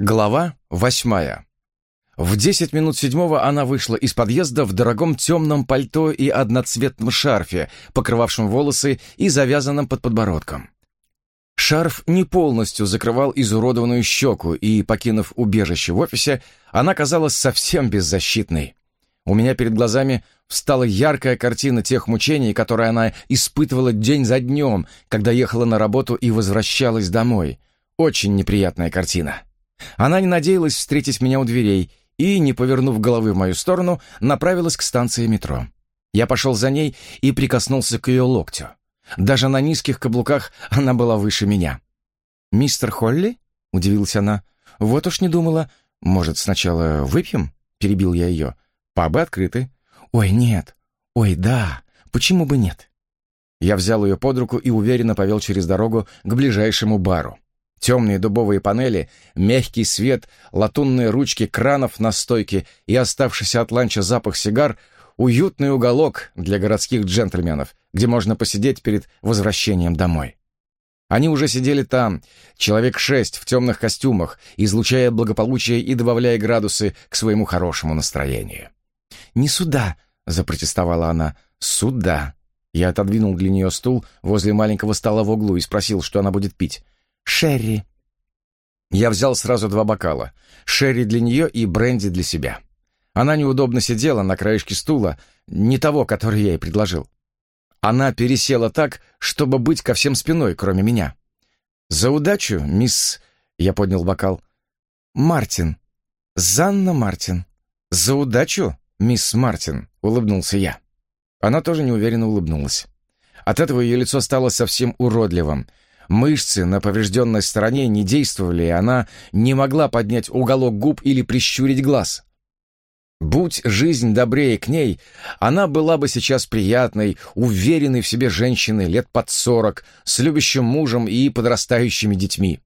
Глава восьмая. В десять минут седьмого она вышла из подъезда в дорогом темном пальто и одноцветном шарфе, покрывавшем волосы и завязанном под подбородком. Шарф не полностью закрывал изуродованную щеку, и, покинув убежище в офисе, она казалась совсем беззащитной. У меня перед глазами встала яркая картина тех мучений, которые она испытывала день за днем, когда ехала на работу и возвращалась домой. Очень неприятная картина. Она не надеялась встретить меня у дверей и, не повернув головы в мою сторону, направилась к станции метро. Я пошел за ней и прикоснулся к ее локтю. Даже на низких каблуках она была выше меня. «Мистер Холли?» — удивилась она. «Вот уж не думала. Может, сначала выпьем?» — перебил я ее. «Пабы открыты». «Ой, нет. Ой, да. Почему бы нет?» Я взял ее под руку и уверенно повел через дорогу к ближайшему бару. Темные дубовые панели, мягкий свет, латунные ручки кранов на стойке и оставшийся от ланча запах сигар — уютный уголок для городских джентльменов, где можно посидеть перед возвращением домой. Они уже сидели там, человек шесть в темных костюмах, излучая благополучие и добавляя градусы к своему хорошему настроению. «Не сюда!» — запротестовала она. «Сюда!» Я отодвинул для нее стул возле маленького стола в углу и спросил, что она будет пить. «Шерри». Я взял сразу два бокала. Шерри для нее и бренди для себя. Она неудобно сидела на краешке стула, не того, который я ей предложил. Она пересела так, чтобы быть ко всем спиной, кроме меня. «За удачу, мисс...» — я поднял бокал. «Мартин. Занна Мартин. За удачу, мисс Мартин», — улыбнулся я. Она тоже неуверенно улыбнулась. От этого ее лицо стало совсем уродливым. Мышцы на поврежденной стороне не действовали, и она не могла поднять уголок губ или прищурить глаз. Будь жизнь добрее к ней, она была бы сейчас приятной, уверенной в себе женщиной лет под сорок, с любящим мужем и подрастающими детьми.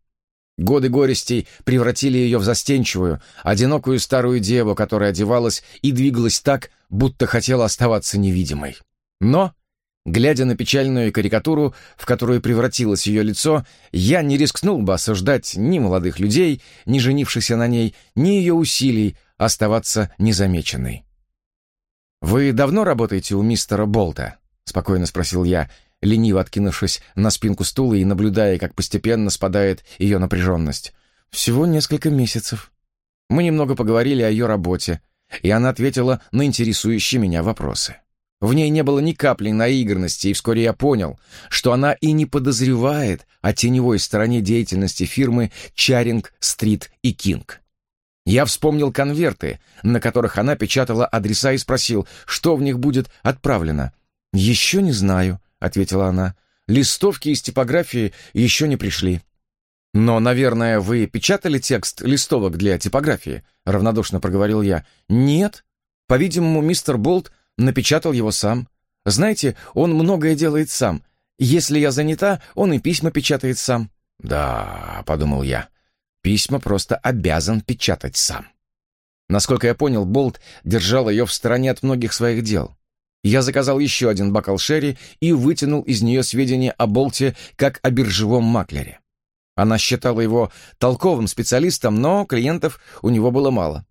Годы горестей превратили ее в застенчивую, одинокую старую деву, которая одевалась и двигалась так, будто хотела оставаться невидимой. Но Глядя на печальную карикатуру, в которую превратилось ее лицо, я не рискнул бы осуждать ни молодых людей, ни женившихся на ней, ни ее усилий оставаться незамеченной. «Вы давно работаете у мистера Болта?» — спокойно спросил я, лениво откинувшись на спинку стула и наблюдая, как постепенно спадает ее напряженность. «Всего несколько месяцев». Мы немного поговорили о ее работе, и она ответила на интересующие меня вопросы. В ней не было ни капли наигранности, и вскоре я понял, что она и не подозревает о теневой стороне деятельности фирмы Чаринг, Стрит и Кинг. Я вспомнил конверты, на которых она печатала адреса и спросил, что в них будет отправлено. «Еще не знаю», — ответила она. «Листовки из типографии еще не пришли». «Но, наверное, вы печатали текст листовок для типографии?» — равнодушно проговорил я. «Нет. По-видимому, мистер Болт напечатал его сам. Знаете, он многое делает сам. Если я занята, он и письма печатает сам». «Да», — подумал я, — «письма просто обязан печатать сам». Насколько я понял, Болт держал ее в стороне от многих своих дел. Я заказал еще один бокал шерри и вытянул из нее сведения о Болте как о биржевом маклере. Она считала его толковым специалистом, но клиентов у него было мало.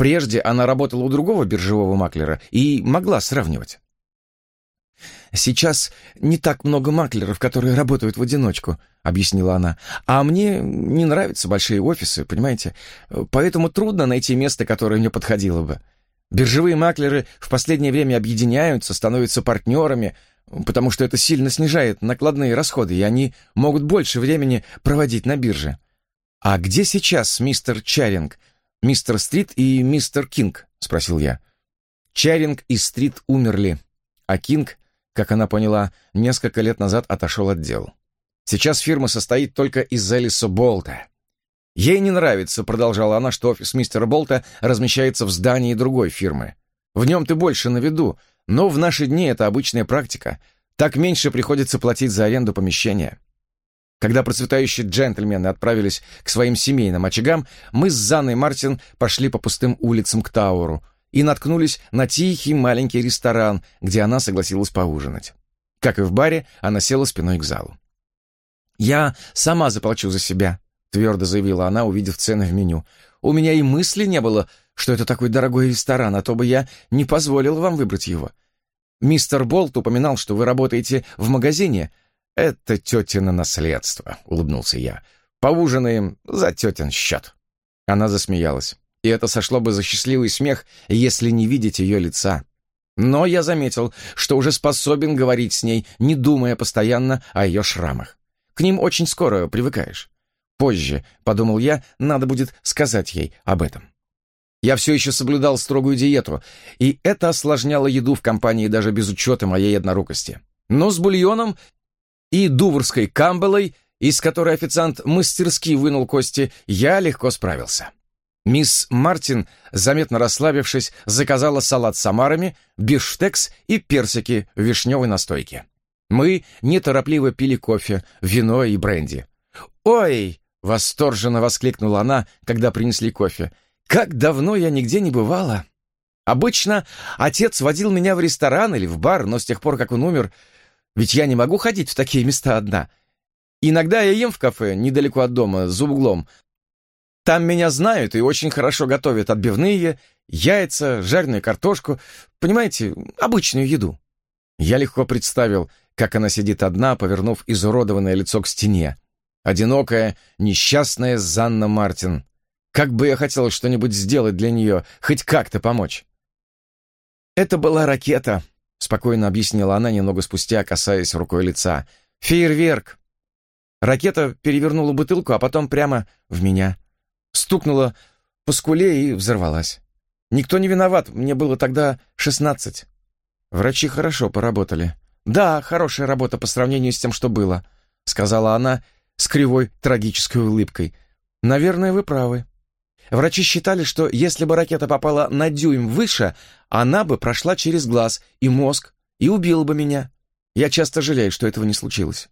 Прежде она работала у другого биржевого маклера и могла сравнивать. «Сейчас не так много маклеров, которые работают в одиночку», — объяснила она. «А мне не нравятся большие офисы, понимаете? Поэтому трудно найти место, которое мне подходило бы. Биржевые маклеры в последнее время объединяются, становятся партнерами, потому что это сильно снижает накладные расходы, и они могут больше времени проводить на бирже. А где сейчас мистер Чаринг? «Мистер Стрит и мистер Кинг?» — спросил я. Чаринг и Стрит умерли, а Кинг, как она поняла, несколько лет назад отошел от дел. Сейчас фирма состоит только из Элиса Болта. Ей не нравится, продолжала она, что офис мистера Болта размещается в здании другой фирмы. В нем ты больше на виду, но в наши дни это обычная практика. Так меньше приходится платить за аренду помещения. Когда процветающие джентльмены отправились к своим семейным очагам, мы с Занной Мартин пошли по пустым улицам к Тауру и наткнулись на тихий маленький ресторан, где она согласилась поужинать. Как и в баре, она села спиной к залу. «Я сама заплачу за себя», — твердо заявила она, увидев цены в меню. «У меня и мысли не было, что это такой дорогой ресторан, а то бы я не позволил вам выбрать его. Мистер Болт упоминал, что вы работаете в магазине. Это тетино наследство», — улыбнулся я. «Поужинаем за тетин счет». Она засмеялась. И это сошло бы за счастливый смех, если не видеть ее лица. Но я заметил, что уже способен говорить с ней, не думая постоянно о ее шрамах. К ним очень скоро привыкаешь. Позже, подумал я, надо будет сказать ей об этом. Я все еще соблюдал строгую диету, и это осложняло еду в компании даже без учета моей однорукости. Но с бульоном и дуврской камбалой, из которой официант мастерски вынул кости, я легко справился. Мисс Мартин, заметно расслабившись, заказала салат с омарами, бифштекс и персики в вишневой настойке. Мы неторопливо пили кофе, вино и бренди. «Ой!» — восторженно воскликнула она, когда принесли кофе. «Как давно я нигде не бывала!» Обычно отец водил меня в ресторан или в бар, но с тех пор, как он умер, ведь я не могу ходить в такие места одна. Иногда я ем в кафе недалеко от дома, за углом, там меня знают и очень хорошо готовят отбивные, яйца, жареную картошку, понимаете, обычную еду. Я легко представил, как она сидит одна, повернув изуродованное лицо к стене. Одинокая, несчастная Занна Мартин. Как бы я хотел что-нибудь сделать для нее, хоть как-то помочь. «Это была ракета», — спокойно объяснила она немного спустя, касаясь рукой лица. «Фейерверк». Ракета перевернула бутылку, а потом прямо в меня стукнула по скуле и взорвалась. Никто не виноват, мне было тогда шестнадцать. Врачи хорошо поработали. Да, хорошая работа по сравнению с тем, что было, сказала она с кривой трагической улыбкой. Наверное, вы правы. Врачи считали, что если бы ракета попала на дюйм выше, она бы прошла через глаз и мозг и убила бы меня. Я часто жалею, что этого не случилось.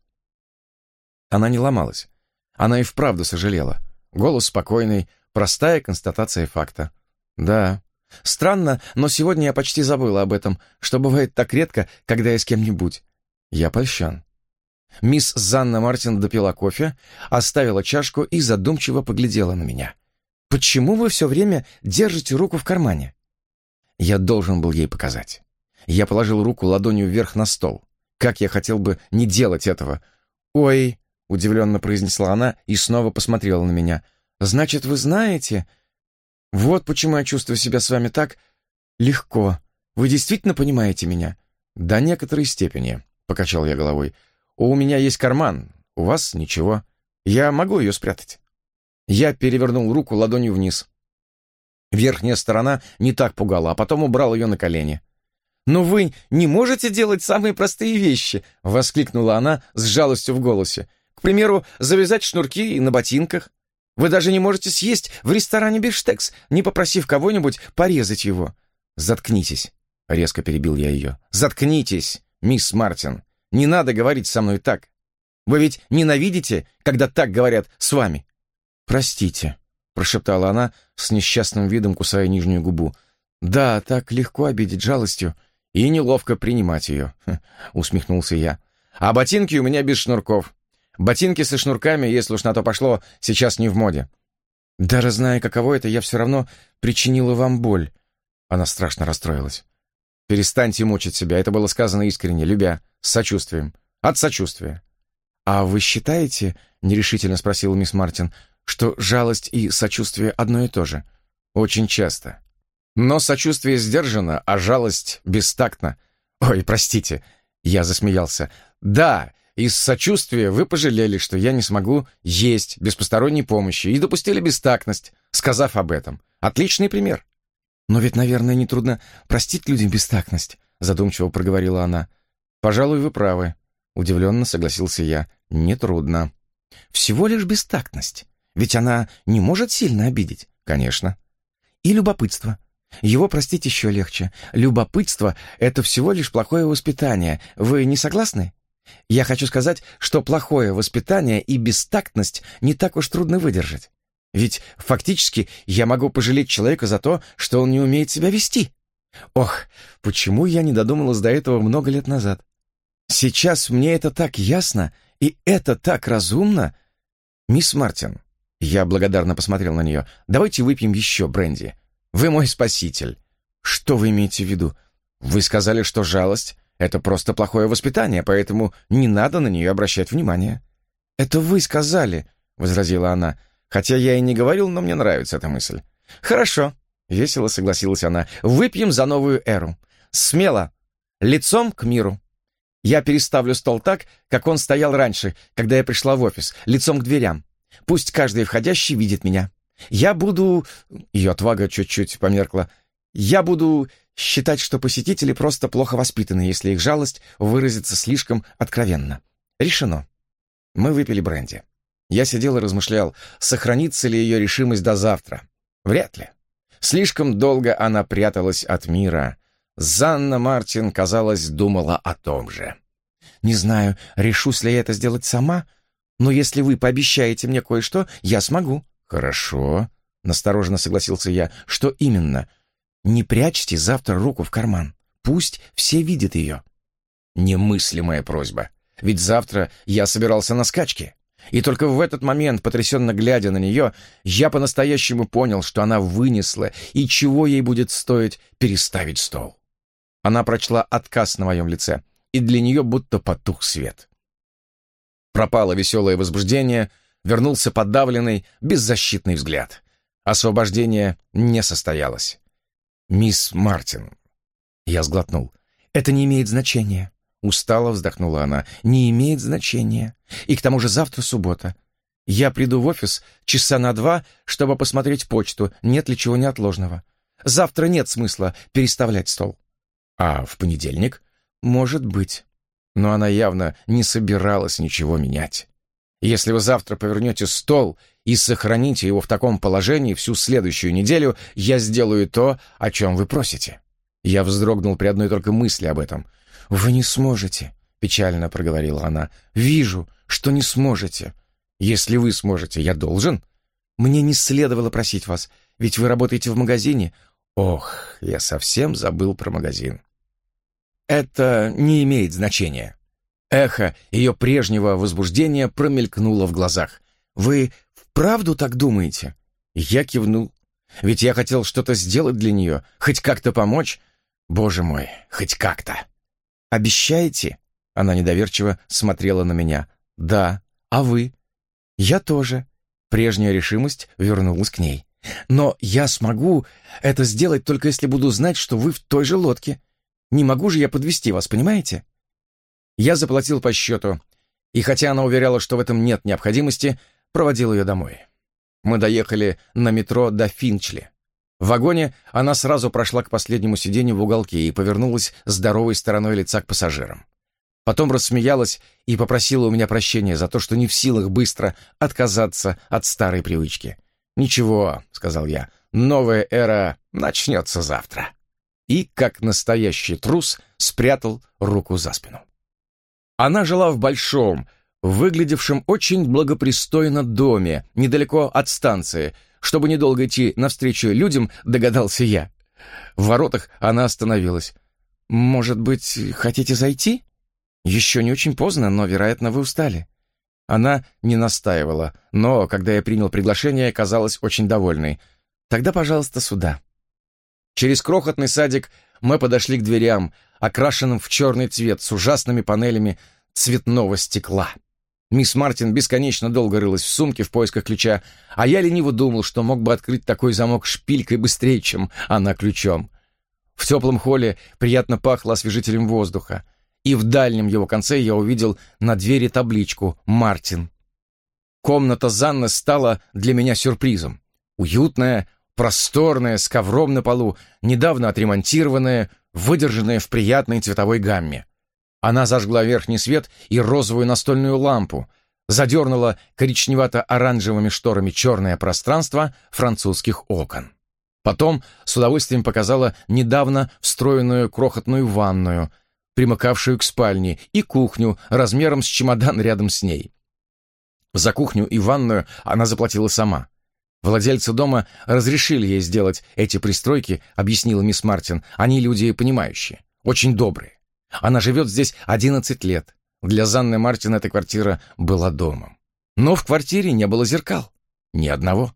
Она не ломалась. Она и вправду сожалела. Голос спокойный, простая констатация факта. Да, странно, но сегодня я почти забыла об этом, что бывает так редко, когда я с кем-нибудь. Я польщен. Мисс Занна Мартин допила кофе, оставила чашку и задумчиво поглядела на меня. «Почему вы все время держите руку в кармане?» Я должен был ей показать. Я положил руку ладонью вверх на стол. Как я хотел бы не делать этого. «Ой!» — удивленно произнесла она и снова посмотрела на меня. «Значит, вы знаете? Вот почему я чувствую себя с вами так легко. Вы действительно понимаете меня?» «До некоторой степени», — покачал я головой. «У меня есть карман, у вас ничего. Я могу ее спрятать». Я перевернул руку ладонью вниз. Верхняя сторона не так пугала, а потом убрал ее на колени. «Но вы не можете делать самые простые вещи!» — воскликнула она с жалостью в голосе. К примеру, завязать шнурки на ботинках. Вы даже не можете съесть в ресторане бифштекс, не попросив кого-нибудь порезать его. Заткнитесь, — резко перебил я ее. Заткнитесь, мисс Мартин. Не надо говорить со мной так. Вы ведь ненавидите, когда так говорят с вами. Простите, — прошептала она с несчастным видом, кусая нижнюю губу. Да, так легко обидеть жалостью и неловко принимать ее, — усмехнулся я. А ботинки у меня без шнурков. Ботинки со шнурками, если уж на то пошло, сейчас не в моде. Даже зная, каково это, я все равно причинила вам боль. Она страшно расстроилась. Перестаньте мучить себя, это было сказано искренне, любя, с сочувствием. От сочувствия. «А вы считаете, — нерешительно спросила мисс Мартин, — что жалость и сочувствие одно и то же?» «Очень часто. Но сочувствие сдержано, а жалость бестактна. Ой, простите». Я засмеялся. «Да, из сочувствия вы пожалели, что я не смогу есть без посторонней помощи и допустили бестактность, сказав об этом. Отличный пример. Но ведь, наверное, нетрудно простить людям бестактность, задумчиво проговорила она. Пожалуй, вы правы. Удивленно согласился я. Нетрудно. Всего лишь бестактность. Ведь она не может сильно обидеть. Конечно. И любопытство. Его простить еще легче. Любопытство — это всего лишь плохое воспитание. Вы не согласны? Я хочу сказать, что плохое воспитание и бестактность не так уж трудно выдержать. Ведь фактически я могу пожалеть человека за то, что он не умеет себя вести. Ох, почему я не додумалась до этого много лет назад? Сейчас мне это так ясно, и это так разумно. Мисс Мартин, Я благодарно посмотрел на нее. «Давайте выпьем еще бренди. Вы мой спаситель». «Что вы имеете в виду? Вы сказали, что жалость — это просто плохое воспитание, поэтому не надо на нее обращать внимание». «Это вы сказали», — возразила она. «Хотя я и не говорил, но мне нравится эта мысль». «Хорошо», — весело согласилась она. «Выпьем за новую эру. Смело. Лицом к миру». Я переставлю стол так, как он стоял раньше, когда я пришла в офис, лицом к дверям. Пусть каждый входящий видит меня. Я буду...» Ее отвага чуть-чуть померкла. «Я буду считать, что посетители просто плохо воспитаны, если их жалость выразится слишком откровенно. Решено». Мы выпили бренди. Я сидел и размышлял, сохранится ли ее решимость до завтра. Вряд ли. Слишком долго она пряталась от мира. Занна Мартин, казалось, думала о том же. «Не знаю, решусь ли я это сделать сама, но если вы пообещаете мне кое-что, я смогу». «Хорошо», — настороженно согласился я. «Что именно?» «Не прячьте завтра руку в карман. Пусть все видят ее». Немыслимая просьба. Ведь завтра я собирался на скачки. И только в этот момент, потрясенно глядя на нее, я по-настоящему понял, что она вынесла и чего ей будет стоить переставить стол. Она прочла отказ на моем лице, и для нее будто потух свет. Пропало веселое возбуждение, вернулся подавленный, беззащитный взгляд. Освобождение не состоялось. «Мисс Мартин». Я сглотнул. «Это не имеет значения». Устало вздохнула она. «Не имеет значения. И к тому же завтра суббота. Я приду в офис часа на два, чтобы посмотреть почту, нет ли чего неотложного. Завтра нет смысла переставлять стол». «А в понедельник?» «Может быть» но она явно не собиралась ничего менять. Если вы завтра повернете стол и сохраните его в таком положении всю следующую неделю, я сделаю то, о чем вы просите». Я вздрогнул при одной только мысли об этом. «Вы не сможете», — печально проговорила она. «Вижу, что не сможете. Если вы сможете, я должен. Мне не следовало просить вас, ведь вы работаете в магазине». «Ох, я совсем забыл про магазин». Это не имеет значения. Эхо ее прежнего возбуждения промелькнуло в глазах. «Вы вправду так думаете?» Я кивнул. «Ведь я хотел что-то сделать для нее, хоть как-то помочь. Боже мой, хоть как-то!» «Обещаете?» Она недоверчиво смотрела на меня. «Да. А вы?» «Я тоже». Прежняя решимость вернулась к ней. «Но я смогу это сделать только если буду знать, что вы в той же лодке. Не могу же я подвести вас, понимаете? Я заплатил по счету, и хотя она уверяла, что в этом нет необходимости, проводил ее домой. Мы доехали на метро до Финчли. В вагоне она сразу прошла к последнему сиденью в уголке и повернулась здоровой стороной лица к пассажирам. Потом рассмеялась и попросила у меня прощения за то, что не в силах быстро отказаться от старой привычки. «Ничего», — сказал я, — «новая эра начнется завтра» и, как настоящий трус, спрятал руку за спину. Она жила в большом, выглядевшем очень благопристойно доме, недалеко от станции. Чтобы недолго идти навстречу людям, догадался я. В воротах она остановилась. «Может быть, хотите зайти?» «Еще не очень поздно, но, вероятно, вы устали». Она не настаивала, но, когда я принял приглашение, казалась очень довольной. «Тогда, пожалуйста, сюда». Через крохотный садик мы подошли к дверям, окрашенным в черный цвет с ужасными панелями цветного стекла. Мисс Мартин бесконечно долго рылась в сумке в поисках ключа, а я лениво думал, что мог бы открыть такой замок шпилькой быстрее, чем она ключом. В теплом холле приятно пахло освежителем воздуха, и в дальнем его конце я увидел на двери табличку «Мартин». Комната Занны стала для меня сюрпризом. Уютная, просторная, с ковром на полу, недавно отремонтированная, выдержанная в приятной цветовой гамме. Она зажгла верхний свет и розовую настольную лампу, задернула коричневато-оранжевыми шторами черное пространство французских окон. Потом с удовольствием показала недавно встроенную крохотную ванную, примыкавшую к спальне, и кухню размером с чемодан рядом с ней. За кухню и ванную она заплатила сама. Владельцы дома разрешили ей сделать эти пристройки, объяснила мисс Мартин. Они люди понимающие, очень добрые. Она живет здесь 11 лет. Для Занны Мартин эта квартира была домом. Но в квартире не было зеркал. Ни одного.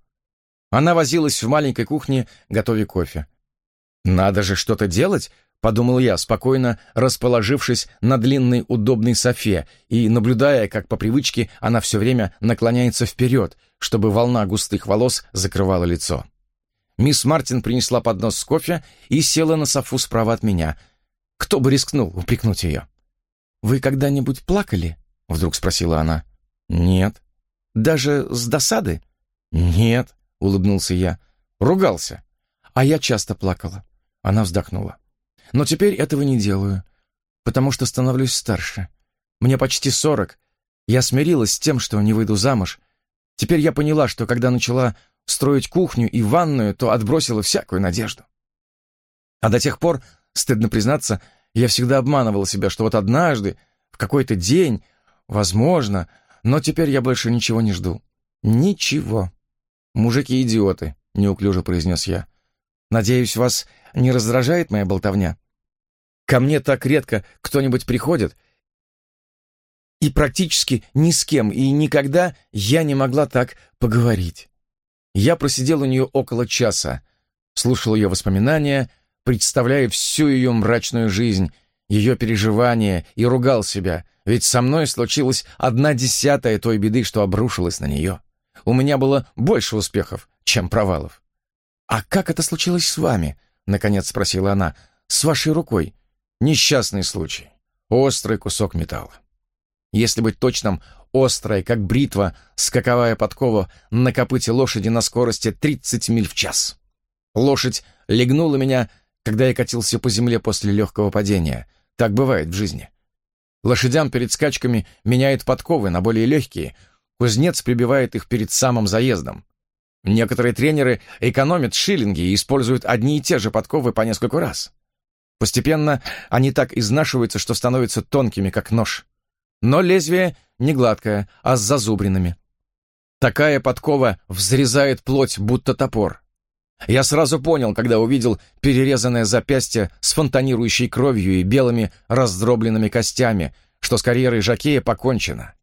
Она возилась в маленькой кухне, готовя кофе. «Надо же что-то делать», — подумал я, спокойно расположившись на длинной удобной софе и наблюдая, как по привычке она все время наклоняется вперед, чтобы волна густых волос закрывала лицо. Мисс Мартин принесла поднос с кофе и села на софу справа от меня. Кто бы рискнул упрекнуть ее? «Вы когда-нибудь плакали?» — вдруг спросила она. «Нет». «Даже с досады?» «Нет», — улыбнулся я. «Ругался». «А я часто плакала». Она вздохнула. «Но теперь этого не делаю, потому что становлюсь старше. Мне почти сорок. Я смирилась с тем, что не выйду замуж. Теперь я поняла, что когда начала строить кухню и ванную, то отбросила всякую надежду. А до тех пор, стыдно признаться, я всегда обманывала себя, что вот однажды, в какой-то день, возможно, но теперь я больше ничего не жду. Ничего. Мужики идиоты, неуклюже произнес я. Надеюсь, вас не раздражает моя болтовня? Ко мне так редко кто-нибудь приходит, и практически ни с кем, и никогда я не могла так поговорить. Я просидел у нее около часа, слушал ее воспоминания, представляя всю ее мрачную жизнь, ее переживания и ругал себя, ведь со мной случилась одна десятая той беды, что обрушилась на нее. У меня было больше успехов, чем провалов. «А как это случилось с вами?» — наконец спросила она. «С вашей рукой?» «Несчастный случай. Острый кусок металла. Если быть точным, острая, как бритва, скаковая подкова на копыте лошади на скорости 30 миль в час. Лошадь легнула меня, когда я катился по земле после легкого падения. Так бывает в жизни. Лошадям перед скачками меняют подковы на более легкие, кузнец прибивает их перед самым заездом. Некоторые тренеры экономят шиллинги и используют одни и те же подковы по несколько раз. Постепенно они так изнашиваются, что становятся тонкими, как нож. Но лезвие не гладкое, а с зазубринами. Такая подкова взрезает плоть, будто топор. Я сразу понял, когда увидел перерезанное запястье с фонтанирующей кровью и белыми раздробленными костями, что с карьерой Жакея покончено.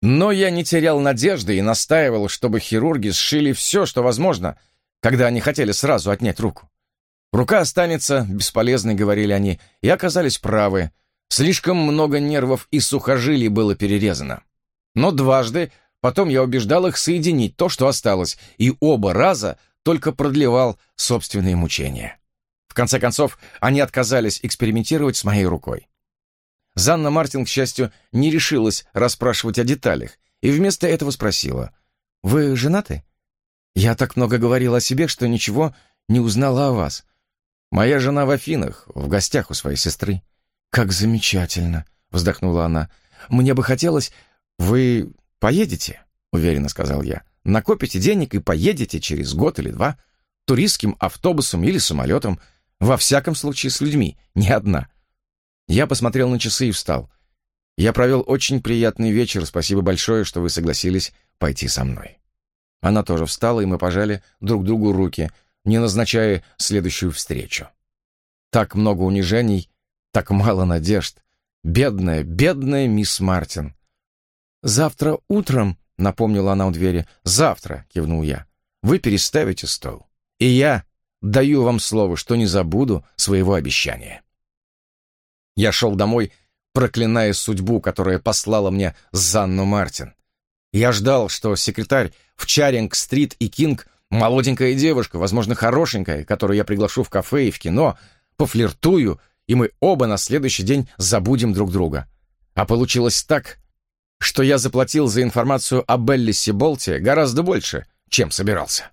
Но я не терял надежды и настаивал, чтобы хирурги сшили все, что возможно, когда они хотели сразу отнять руку. Рука останется бесполезной, говорили они, и оказались правы — Слишком много нервов и сухожилий было перерезано. Но дважды потом я убеждал их соединить то, что осталось, и оба раза только продлевал собственные мучения. В конце концов, они отказались экспериментировать с моей рукой. Занна Мартин, к счастью, не решилась расспрашивать о деталях, и вместо этого спросила, «Вы женаты?» «Я так много говорила о себе, что ничего не узнала о вас. Моя жена в Афинах, в гостях у своей сестры». «Как замечательно!» — вздохнула она. «Мне бы хотелось... Вы поедете?» — уверенно сказал я. «Накопите денег и поедете через год или два. Туристским автобусом или самолетом. Во всяком случае с людьми, не одна». Я посмотрел на часы и встал. «Я провел очень приятный вечер. Спасибо большое, что вы согласились пойти со мной». Она тоже встала, и мы пожали друг другу руки, не назначая следующую встречу. Так много унижений так мало надежд. Бедная, бедная мисс Мартин. «Завтра утром», — напомнила она у двери, — «завтра», — кивнул я, — «вы переставите стол. И я даю вам слово, что не забуду своего обещания». Я шел домой, проклиная судьбу, которая послала мне Занну Мартин. Я ждал, что секретарь в Чаринг-стрит и Кинг — молоденькая девушка, возможно, хорошенькая, которую я приглашу в кафе и в кино, пофлиртую и мы оба на следующий день забудем друг друга. А получилось так, что я заплатил за информацию о Беллисе Болте гораздо больше, чем собирался.